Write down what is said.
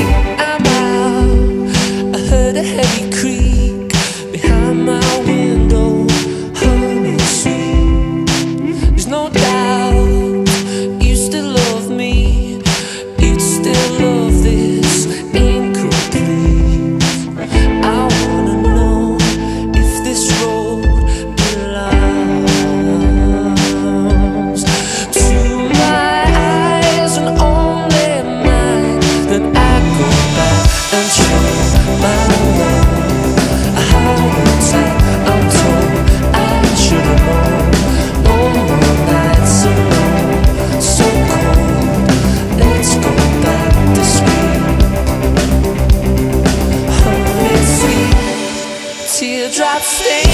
me. drops stain